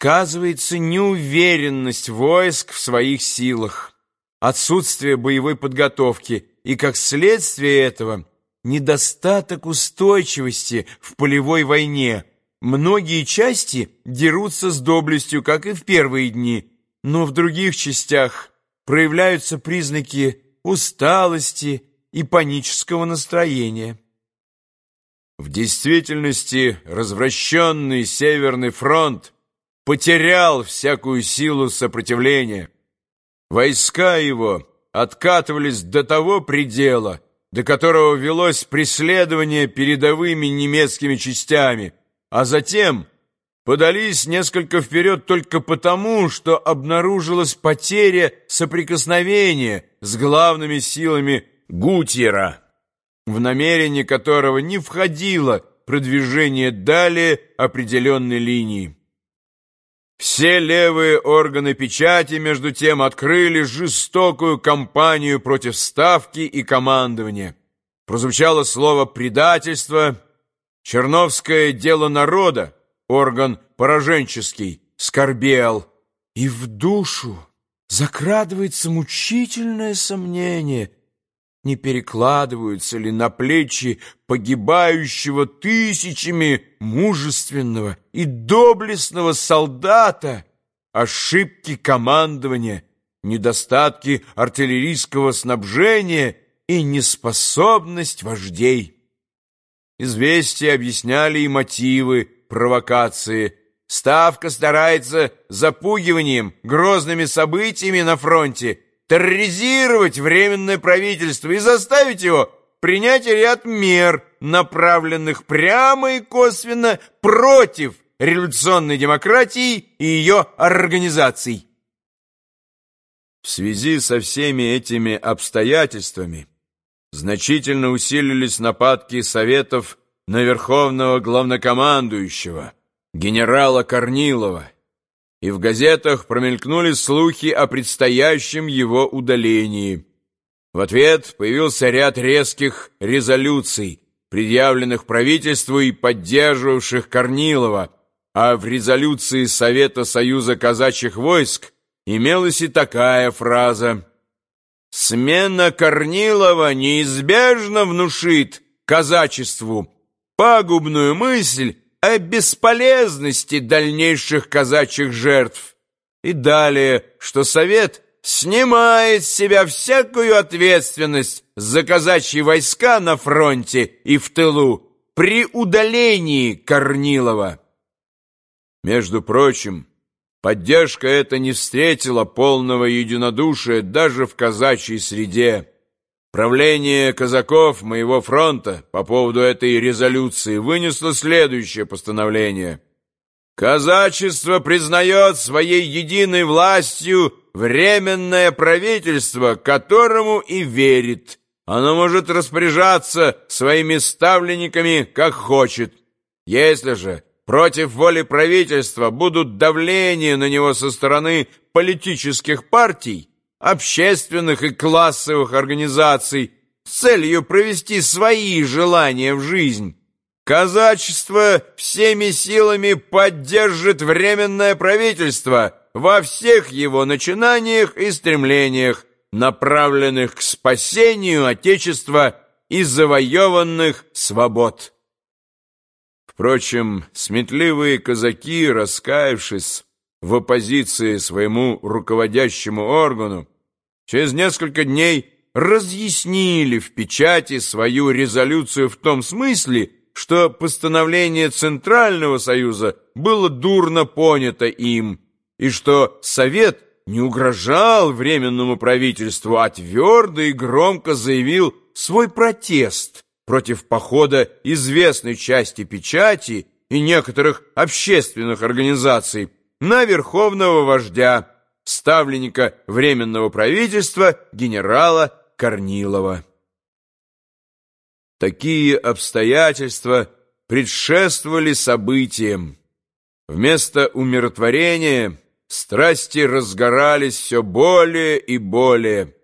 сказывается неуверенность войск в своих силах, отсутствие боевой подготовки и, как следствие этого, недостаток устойчивости в полевой войне. Многие части дерутся с доблестью, как и в первые дни, но в других частях проявляются признаки усталости и панического настроения. В действительности развращенный Северный фронт потерял всякую силу сопротивления. Войска его откатывались до того предела, до которого велось преследование передовыми немецкими частями, а затем подались несколько вперед только потому, что обнаружилась потеря соприкосновения с главными силами Гутьера в намерение которого не входило продвижение далее определенной линии. Все левые органы печати, между тем, открыли жестокую кампанию против Ставки и командования. Прозвучало слово «предательство», Черновское дело народа, орган пораженческий, скорбел, и в душу закрадывается мучительное сомнение – не перекладываются ли на плечи погибающего тысячами мужественного и доблестного солдата ошибки командования, недостатки артиллерийского снабжения и неспособность вождей. Известия объясняли и мотивы провокации. Ставка старается запугиванием, грозными событиями на фронте – терроризировать Временное правительство и заставить его принять ряд мер, направленных прямо и косвенно против революционной демократии и ее организаций. В связи со всеми этими обстоятельствами значительно усилились нападки Советов на Верховного Главнокомандующего, генерала Корнилова, и в газетах промелькнули слухи о предстоящем его удалении. В ответ появился ряд резких резолюций, предъявленных правительству и поддерживавших Корнилова, а в резолюции Совета Союза казачьих войск имелась и такая фраза «Смена Корнилова неизбежно внушит казачеству пагубную мысль о бесполезности дальнейших казачьих жертв. И далее, что Совет снимает с себя всякую ответственность за казачьи войска на фронте и в тылу при удалении Корнилова. Между прочим, поддержка эта не встретила полного единодушия даже в казачьей среде. Правление казаков моего фронта по поводу этой резолюции вынесло следующее постановление. Казачество признает своей единой властью временное правительство, которому и верит. Оно может распоряжаться своими ставленниками, как хочет. Если же против воли правительства будут давления на него со стороны политических партий, общественных и классовых организаций с целью провести свои желания в жизнь. Казачество всеми силами поддержит Временное правительство во всех его начинаниях и стремлениях, направленных к спасению Отечества и завоеванных свобод. Впрочем, сметливые казаки, раскаявшись, в оппозиции своему руководящему органу, через несколько дней разъяснили в печати свою резолюцию в том смысле, что постановление Центрального Союза было дурно понято им, и что Совет не угрожал Временному правительству, а твердо и громко заявил свой протест против похода известной части печати и некоторых общественных организаций на верховного вождя, ставленника Временного правительства генерала Корнилова. Такие обстоятельства предшествовали событиям. Вместо умиротворения страсти разгорались все более и более.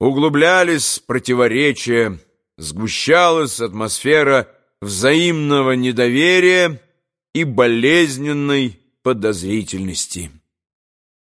Углублялись противоречия, сгущалась атмосфера взаимного недоверия и болезненной подозрительности.